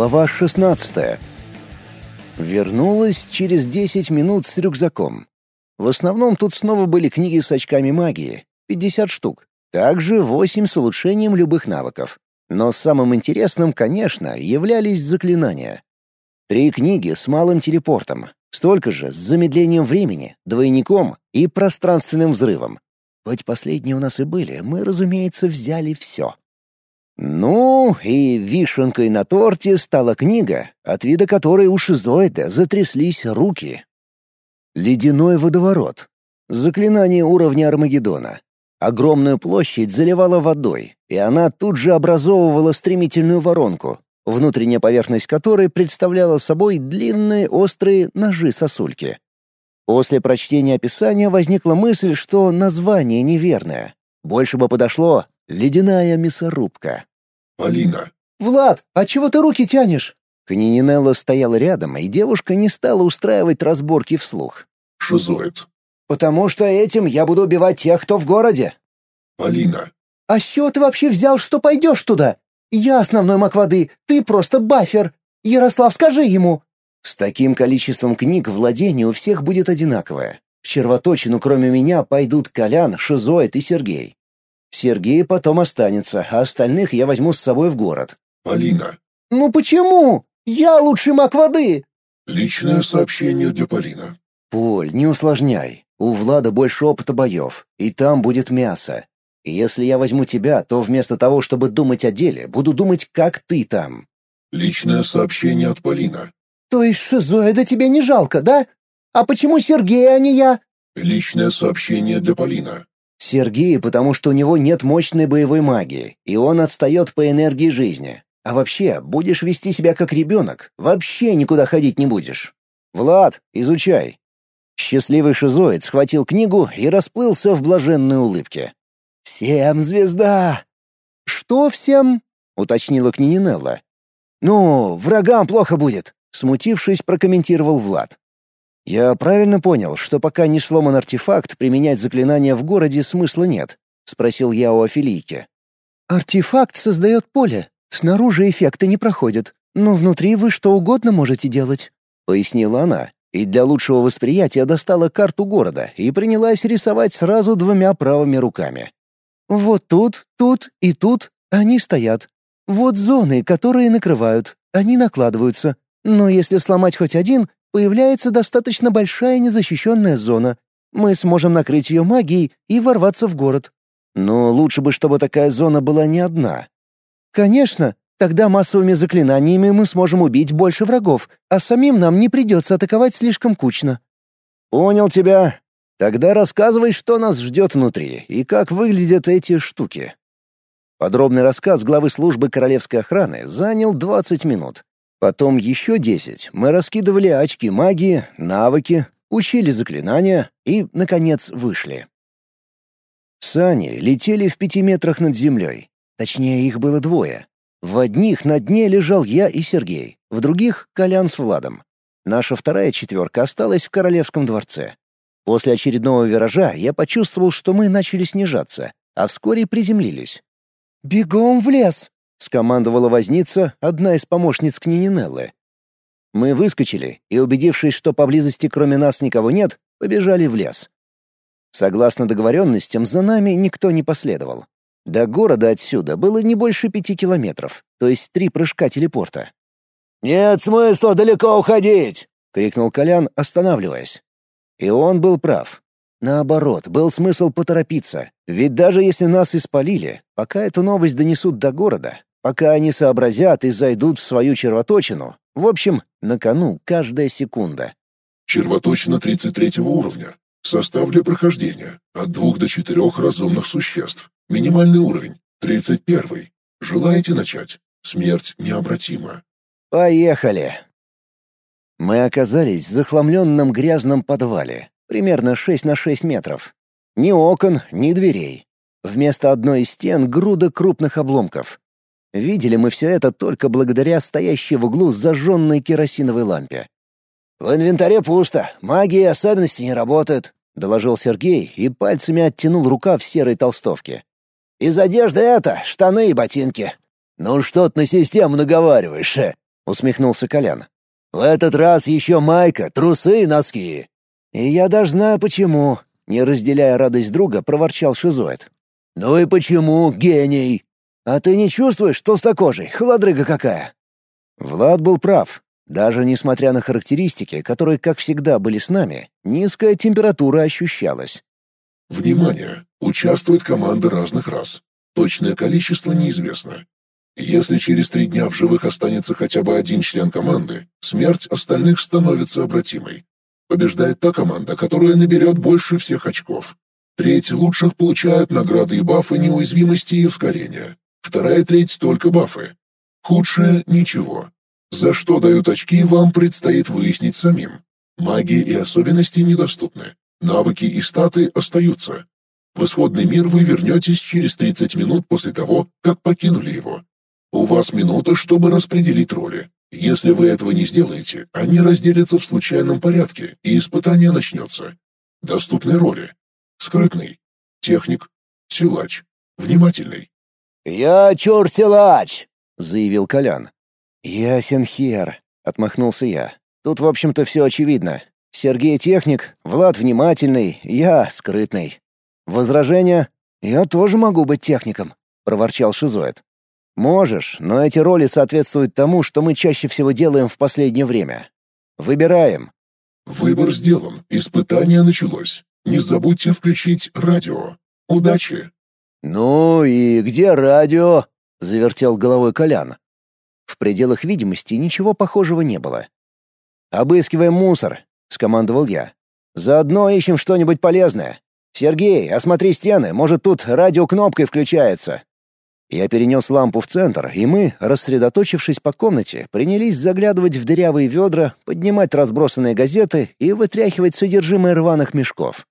Глава 16. Вернулась через 10 минут с рюкзаком. В основном тут снова были книги с очками магии, 50 штук. Также 8 с улучшением любых навыков. Но самым интересным, конечно, являлись заклинания. Три книги с малым телепортом, столько же с замедлением времени, двойником и пространственным взрывом. Хоть последние у нас и были, мы, разумеется, взяли все. Ну, и вишенкой на торте стала книга, от вида которой у шизоида затряслись руки. Ледяной водоворот. Заклинание уровня Армагеддона. Огромную площадь заливала водой, и она тут же образовывала стремительную воронку, внутренняя поверхность которой представляла собой длинные острые ножи-сосульки. После прочтения описания возникла мысль, что название неверное. Больше бы подошло «Ледяная мясорубка». Полина. «Влад, а чего ты руки тянешь?» Кнининелла стояла рядом, и девушка не стала устраивать разборки вслух. Шизоид. «Потому что этим я буду убивать тех, кто в городе». Полина. «А с чего ты вообще взял, что пойдешь туда? Я основной маг воды, ты просто бафер. Ярослав, скажи ему». С таким количеством книг владение у всех будет одинаковое. В червоточину, кроме меня, пойдут Колян, Шизоид и Сергей. Сергей потом останется, а остальных я возьму с собой в город. Полина. «Ну почему? Я лучший маг воды!» Личное сообщение для Полина. Поль, не усложняй. У Влада больше опыта боев, и там будет мясо. И если я возьму тебя, то вместо того, чтобы думать о деле, буду думать, как ты там. Личное сообщение от Полина. «То есть шизоида тебе не жалко, да? А почему Сергей, а не я?» Личное сообщение для Полина. Сергей, потому что у него нет мощной боевой магии, и он отстает по энергии жизни. А вообще, будешь вести себя как ребенок, вообще никуда ходить не будешь. Влад, изучай. Счастливый шизоид схватил книгу и расплылся в блаженной улыбке. «Всем звезда!» «Что всем?» — уточнила Кнининелла. «Ну, врагам плохо будет», — смутившись, прокомментировал Влад. «Я правильно понял, что пока не сломан артефакт, применять заклинания в городе смысла нет?» — спросил я у Афилийки. «Артефакт создает поле. Снаружи эффекты не проходят, но внутри вы что угодно можете делать», — пояснила она. И для лучшего восприятия достала карту города и принялась рисовать сразу двумя правыми руками. «Вот тут, тут и тут они стоят. Вот зоны, которые накрывают, они накладываются. Но если сломать хоть один, появляется достаточно большая незащищенная зона. Мы сможем накрыть ее магией и ворваться в город. Но лучше бы, чтобы такая зона была не одна. Конечно, тогда массовыми заклинаниями мы сможем убить больше врагов, а самим нам не придется атаковать слишком кучно. Понял тебя. Тогда рассказывай, что нас ждет внутри и как выглядят эти штуки. Подробный рассказ главы службы королевской охраны занял 20 минут. Потом еще десять мы раскидывали очки магии, навыки, учили заклинания и, наконец, вышли. Сани летели в пяти метрах над землей. Точнее, их было двое. В одних на дне лежал я и Сергей, в других — Колян с Владом. Наша вторая четверка осталась в королевском дворце. После очередного виража я почувствовал, что мы начали снижаться, а вскоре приземлились. «Бегом в лес!» — скомандовала возница, одна из помощниц Кнининеллы. Мы выскочили и, убедившись, что поблизости кроме нас никого нет, побежали в лес. Согласно договоренностям, за нами никто не последовал. До города отсюда было не больше пяти километров, то есть три прыжка телепорта. «Нет смысла далеко уходить!» — крикнул Колян, останавливаясь. И он был прав. Наоборот, был смысл поторопиться, ведь даже если нас испалили, пока эту новость донесут до города, Пока они сообразят и зайдут в свою червоточину, в общем, на кону каждая секунда. Червоточина 33 уровня. Состав для прохождения. От двух до четырех разумных существ. Минимальный уровень. 31. Желаете начать? Смерть необратима. Поехали. Мы оказались в захламленном грязном подвале, примерно 6 на 6 метров. Ни окон, ни дверей. Вместо одной из стен груда крупных обломков. Видели мы все это только благодаря стоящей в углу зажженной керосиновой лампе. «В инвентаре пусто, магии и особенности не работают», — доложил Сергей и пальцами оттянул рукав серой толстовки. «Из одежды это, штаны и ботинки». «Ну что ты на систему наговариваешь?» усмехнулся Колян. «В этот раз еще майка, трусы и носки». «И я даже знаю почему», — не разделяя радость друга, проворчал Шизоид. «Ну и почему, гений?» «А ты не чувствуешь, толстокожий, холодрыга какая?» Влад был прав. Даже несмотря на характеристики, которые, как всегда, были с нами, низкая температура ощущалась. Внимание! Участвует команда разных рас. Точное количество неизвестно. Если через три дня в живых останется хотя бы один член команды, смерть остальных становится обратимой. Побеждает та команда, которая наберет больше всех очков. Треть лучших получают награды и бафы неуязвимости и ускорения. Вторая треть только бафы. Худшее — ничего. За что дают очки, вам предстоит выяснить самим. Магии и особенности недоступны. Навыки и статы остаются. В исходный мир вы вернетесь через 30 минут после того, как покинули его. У вас минута, чтобы распределить роли. Если вы этого не сделаете, они разделятся в случайном порядке, и испытание начнется. Доступны роли. Скрытный. Техник. Силач. Внимательный. «Я чур-силач!» — заявил Колян. «Ясен хер», — отмахнулся я. «Тут, в общем-то, все очевидно. Сергей техник, Влад внимательный, я скрытный. Возражение? Я тоже могу быть техником, проворчал Шизоид. Можешь, но эти роли соответствуют тому, что мы чаще всего делаем в последнее время. Выбираем. Выбор сделан. Испытание началось. Не забудьте включить радио. Удачи. Ну и где радио? завертел головой Колян. В пределах видимости ничего похожего не было. Обыскиваем мусор, — скомандовал я. «Заодно ищем что-нибудь полезное. Сергей, осмотри стены, может, тут радиокнопкой включается». Я перенес лампу в центр, и мы, рассредоточившись по комнате, принялись заглядывать в дырявые ведра, поднимать разбросанные газеты и вытряхивать содержимое рваных мешков.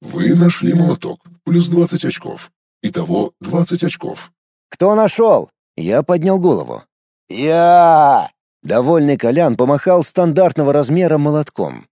«Вы нашли молоток. Плюс 20 очков. Итого 20 очков». «Кто нашел?» Я поднял голову. «Я!» Довольный Колян помахал стандартного размера молотком.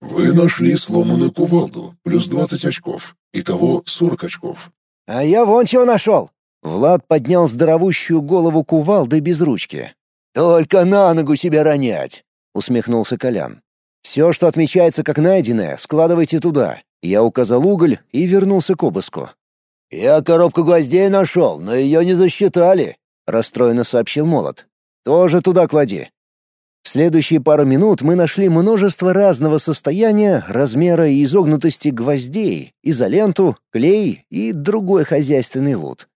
«Вы нашли сломанную кувалду, плюс 20 очков. Итого 40 очков». «А я вон чего нашел!» Влад поднял здоровущую голову кувалды без ручки. «Только на ногу себя ронять!» — усмехнулся Колян. «Все, что отмечается как найденное, складывайте туда». Я указал уголь и вернулся к обыску. «Я коробку гвоздей нашел, но ее не засчитали», — расстроенно сообщил Молот. «Тоже туда клади. В следующие пару минут мы нашли множество разного состояния, размера и изогнутости гвоздей, изоленту, клей и другой хозяйственный лут.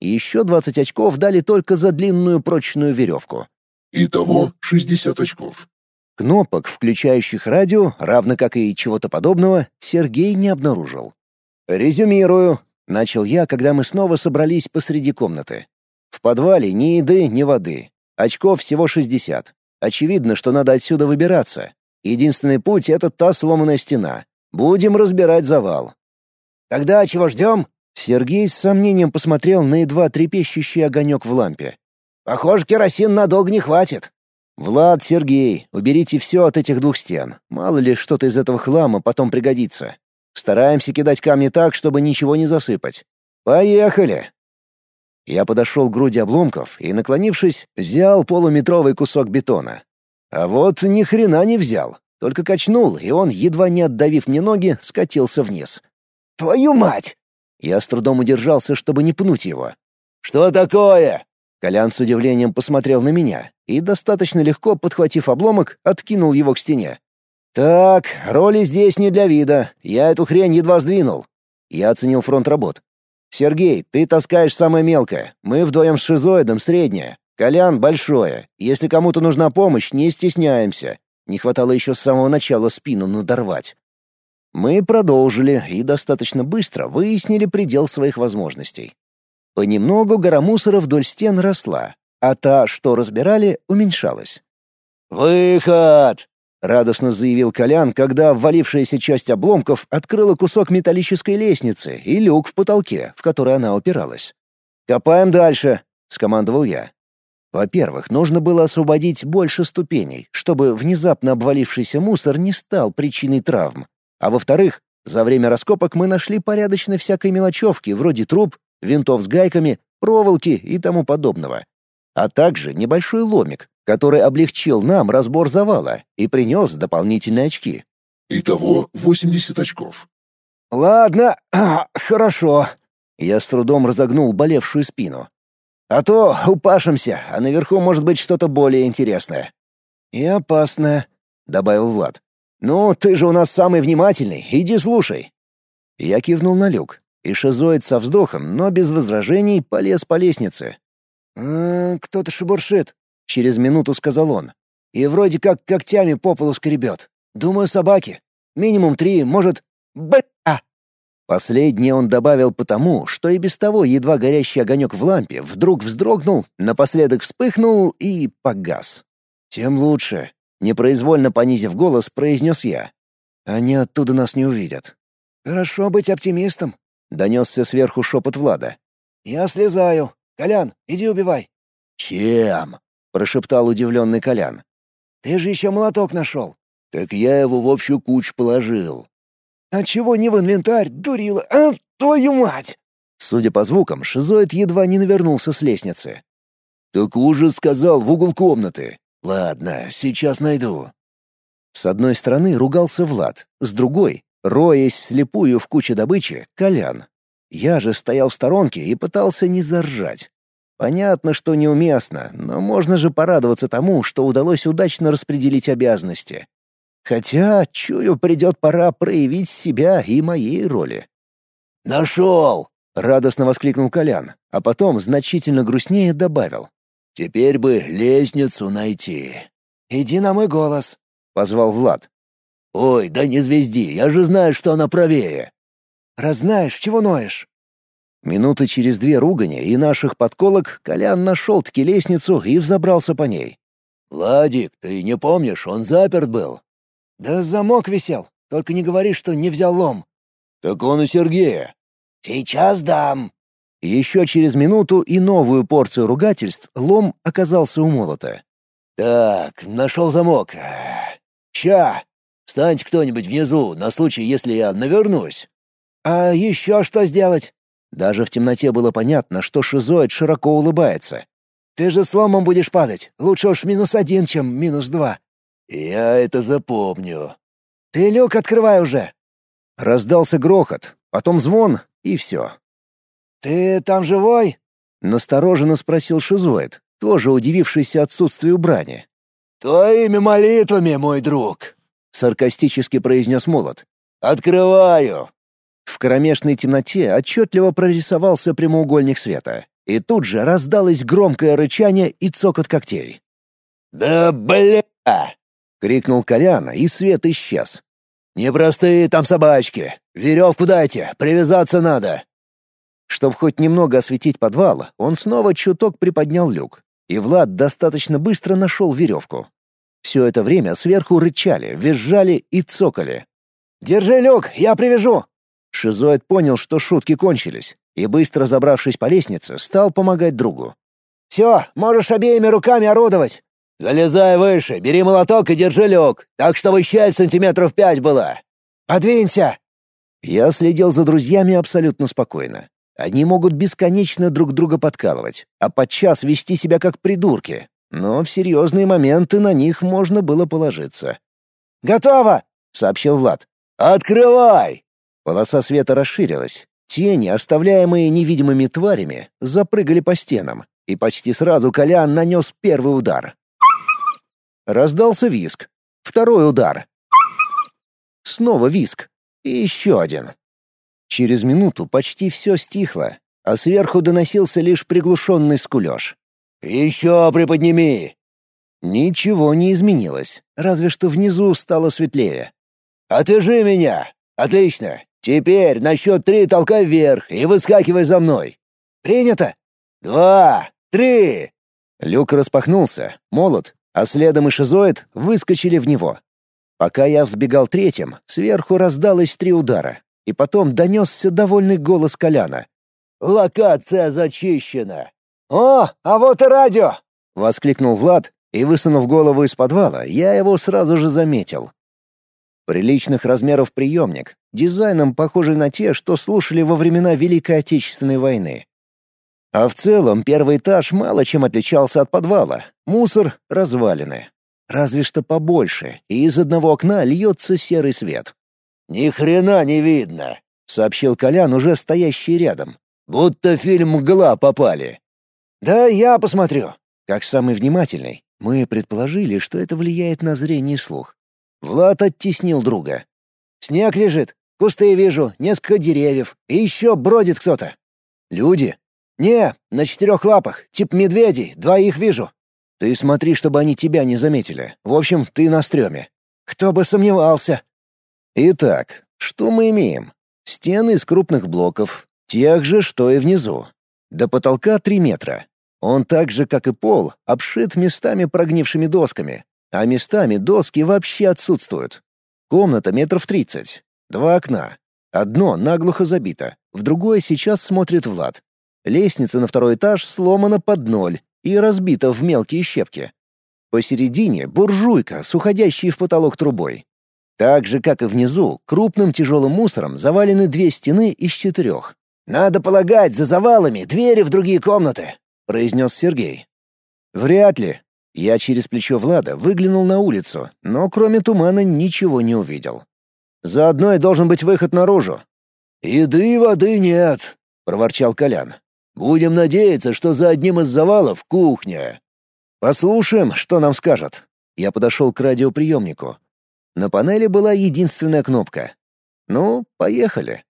Еще 20 очков дали только за длинную прочную веревку. Итого 60 очков. Кнопок, включающих радио, равно как и чего-то подобного, Сергей не обнаружил. «Резюмирую», — начал я, когда мы снова собрались посреди комнаты. «В подвале ни еды, ни воды. Очков всего 60. Очевидно, что надо отсюда выбираться. Единственный путь — это та сломанная стена. Будем разбирать завал. «Тогда чего ждем?» Сергей с сомнением посмотрел на едва трепещущий огонек в лампе. «Похоже, керосин надолго не хватит». «Влад, Сергей, уберите все от этих двух стен. Мало ли что-то из этого хлама потом пригодится. Стараемся кидать камни так, чтобы ничего не засыпать. Поехали!» Я подошел к груди обломков и, наклонившись, взял полуметровый кусок бетона. А вот ни хрена не взял, только качнул, и он, едва не отдавив мне ноги, скатился вниз. «Твою мать!» Я с трудом удержался, чтобы не пнуть его. «Что такое?» Колян с удивлением посмотрел на меня и, достаточно легко подхватив обломок, откинул его к стене. «Так, роли здесь не для вида. Я эту хрень едва сдвинул». Я оценил фронт работ. «Сергей, ты таскаешь самое мелкое. Мы вдвоем с шизоидом среднее. Колян — большое. Если кому-то нужна помощь, не стесняемся. Не хватало еще с самого начала спину надорвать». Мы продолжили и достаточно быстро выяснили предел своих возможностей. Понемногу гора мусора вдоль стен росла, а та, что разбирали, уменьшалась. «Выход!» — радостно заявил Колян, когда ввалившаяся часть обломков открыла кусок металлической лестницы и люк в потолке, в который она упиралась. «Копаем дальше», — скомандовал я. Во-первых, нужно было освободить больше ступеней, чтобы внезапно обвалившийся мусор не стал причиной травм. А во-вторых, за время раскопок мы нашли порядочно всякой мелочевки, вроде труб, винтов с гайками, проволоки и тому подобного. А также небольшой ломик, который облегчил нам разбор завала и принес дополнительные очки. Итого 80 очков. «Ладно, хорошо». Я с трудом разогнул болевшую спину. «А то упашемся, а наверху может быть что-то более интересное». «И опасное», — добавил Влад. «Ну, ты же у нас самый внимательный, иди слушай». Я кивнул на люк, и шизоид со вздохом, но без возражений, полез по лестнице. «А, «Кто-то шебуршит», — через минуту сказал он. «И вроде как когтями по полу скребет. Думаю, собаки. Минимум три, может... Б... Последнее он добавил потому, что и без того едва горящий огонек в лампе вдруг вздрогнул, напоследок вспыхнул и погас. «Тем лучше», — непроизвольно понизив голос, произнес я. «Они оттуда нас не увидят». «Хорошо быть оптимистом», — донесся сверху шепот Влада. «Я слезаю. Колян, иди убивай». «Чем?» — прошептал удивленный Колян. «Ты же еще молоток нашел». «Так я его в общую кучу положил. А чего не в инвентарь, дурила? А, твою мать!» Судя по звукам, шизоид едва не навернулся с лестницы. «Так ужас сказал в угол комнаты. Ладно, сейчас найду». С одной стороны ругался Влад, с другой, роясь слепую в куче добычи, Колян. Я же стоял в сторонке и пытался не заржать. Понятно, что неуместно, но можно же порадоваться тому, что удалось удачно распределить обязанности. Хотя, чую, придет пора проявить себя и моей роли. «Нашел!» — радостно воскликнул Колян, а потом значительно грустнее добавил. «Теперь бы лестницу найти». «Иди на мой голос», — позвал Влад. «Ой, да не звезди, я же знаю, что она правее». «Раз знаешь, чего ноешь?» Минуты через две ругани и наших подколок Колян нашел-таки лестницу и взобрался по ней. «Владик, ты не помнишь, он заперт был. «Да замок висел. Только не говори, что не взял лом». «Так он у Сергея». «Сейчас дам». Еще через минуту и новую порцию ругательств лом оказался у молота. «Так, нашел замок. Ща! Станьте кто-нибудь внизу, на случай, если я навернусь». «А еще что сделать?» Даже в темноте было понятно, что шизоид широко улыбается. «Ты же с ломом будешь падать. Лучше уж минус один, чем минус два». «Я это запомню». «Ты люк открывай уже!» Раздался грохот, потом звон, и все. «Ты там живой?» — настороженно спросил Шизоид, тоже удивившийся отсутствию брани. «Твоими молитвами, мой друг!» — саркастически произнес Молот. «Открываю!» В кромешной темноте отчетливо прорисовался прямоугольник света, и тут же раздалось громкое рычание и цокот когтей. «Да бля!» — крикнул Колян, и свет исчез. «Непростые там собачки! Веревку дайте, привязаться надо!» Чтобы хоть немного осветить подвал, он снова чуток приподнял люк, и Влад достаточно быстро нашел веревку. Все это время сверху рычали, визжали и цокали. «Держи люк, я привяжу!» Шизоид понял, что шутки кончились, и, быстро забравшись по лестнице, стал помогать другу. «Все, можешь обеими руками орудовать. «Залезай выше, бери молоток и держи люк, так чтобы щель сантиметров пять была». «Подвинься!» Я следил за друзьями абсолютно спокойно. Они могут бесконечно друг друга подкалывать, а подчас вести себя как придурки. Но в серьезные моменты на них можно было положиться. «Готово!» — сообщил Влад. «Открывай!» Полоса света расширилась. Тени, оставляемые невидимыми тварями, запрыгали по стенам, и почти сразу Колян нанес первый удар. Раздался виск. Второй удар. Снова виск. И еще один. Через минуту почти все стихло, а сверху доносился лишь приглушенный скулеж. «Еще приподними!» Ничего не изменилось, разве что внизу стало светлее. «Отвяжи меня! Отлично! Теперь на счет три толкай вверх и выскакивай за мной!» «Принято!» «Два! Три!» Люк распахнулся, молот, а следом и шизоид выскочили в него. Пока я взбегал третьим, сверху раздалось три удара, и потом донесся довольный голос Коляна. «Локация зачищена!» «О, а вот и радио!» — воскликнул Влад, и, высунув голову из подвала, я его сразу же заметил. Приличных размеров приемник, дизайном похожий на те, что слушали во времена Великой Отечественной войны. А в целом первый этаж мало чем отличался от подвала. Мусор — развалины. Разве что побольше, и из одного окна льется серый свет. «Ни хрена не видно», — сообщил Колян, уже стоящий рядом. «Будто фильм «Мгла» попали». «Да я посмотрю». Как самый внимательный, мы предположили, что это влияет на зрение и слух. Влад оттеснил друга. «Снег лежит, кусты вижу, несколько деревьев, и еще бродит кто-то». «Люди?» «Не, на четырех лапах, тип медведей, двоих вижу». «Ты смотри, чтобы они тебя не заметили. В общем, ты на стреме». «Кто бы сомневался». Итак, что мы имеем? Стены из крупных блоков, тех же, что и внизу. До потолка три метра. Он так же, как и пол, обшит местами прогнившими досками, а местами доски вообще отсутствуют. Комната метров тридцать. Два окна. Одно наглухо забито, в другое сейчас смотрит Влад. Лестница на второй этаж сломана под ноль и разбита в мелкие щепки. Посередине буржуйка с уходящей в потолок трубой. Так же, как и внизу, крупным тяжелым мусором завалены две стены из четырех. «Надо полагать, за завалами двери в другие комнаты», — произнес Сергей. «Вряд ли». Я через плечо Влада выглянул на улицу, но кроме тумана ничего не увидел. «Заодно и должен быть выход наружу». «Еды и воды нет», — проворчал Колян. «Будем надеяться, что за одним из завалов кухня». «Послушаем, что нам скажет». Я подошел к радиоприемнику. На панели была единственная кнопка. Ну, поехали.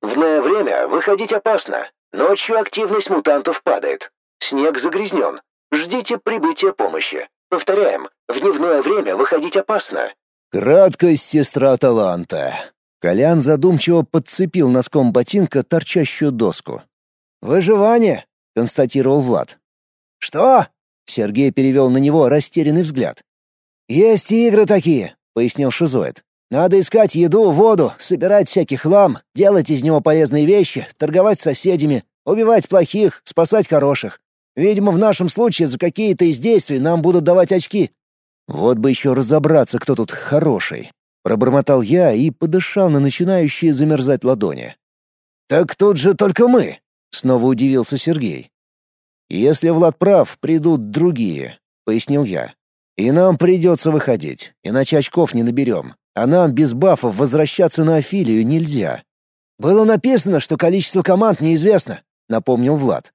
В новое время выходить опасно. Ночью активность мутантов падает. Снег загрязнен. Ждите прибытия помощи. Повторяем, в дневное время выходить опасно. Краткость сестра таланта. Колян задумчиво подцепил носком ботинка торчащую доску. «Выживание», — констатировал Влад. «Что?» — Сергей перевел на него растерянный взгляд. «Есть игры такие. — пояснил Шизоид. «Надо искать еду, воду, собирать всякий хлам, делать из него полезные вещи, торговать с соседями, убивать плохих, спасать хороших. Видимо, в нашем случае за какие-то из действий нам будут давать очки». «Вот бы еще разобраться, кто тут хороший», — пробормотал я и подышал на начинающие замерзать ладони. «Так тут же только мы», — снова удивился Сергей. «Если Влад прав, придут другие», — пояснил я. И нам придется выходить, иначе очков не наберем. А нам без бафов возвращаться на Афилию нельзя. Было написано, что количество команд неизвестно, напомнил Влад.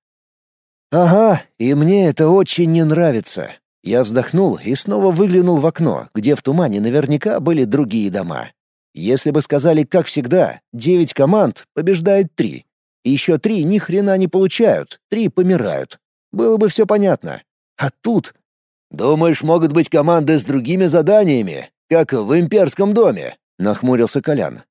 Ага, и мне это очень не нравится. Я вздохнул и снова выглянул в окно, где в тумане наверняка были другие дома. Если бы сказали, как всегда, девять команд, побеждает три. Еще три ни хрена не получают, три помирают. Было бы все понятно. А тут «Думаешь, могут быть команды с другими заданиями, как в имперском доме?» — нахмурился Колян.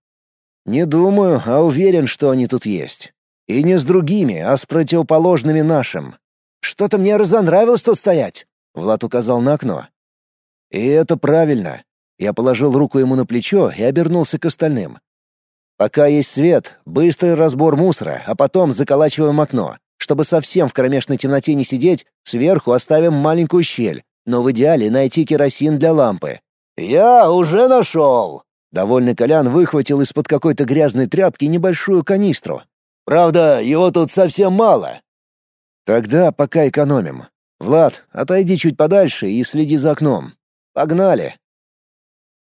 «Не думаю, а уверен, что они тут есть. И не с другими, а с противоположными нашим. Что-то мне разонравилось тут стоять», — Влад указал на окно. «И это правильно». Я положил руку ему на плечо и обернулся к остальным. «Пока есть свет, быстрый разбор мусора, а потом заколачиваем окно. Чтобы совсем в кромешной темноте не сидеть, сверху оставим маленькую щель, но в идеале найти керосин для лампы. «Я уже нашел!» Довольный Колян выхватил из-под какой-то грязной тряпки небольшую канистру. «Правда, его тут совсем мало». «Тогда пока экономим. Влад, отойди чуть подальше и следи за окном. Погнали!»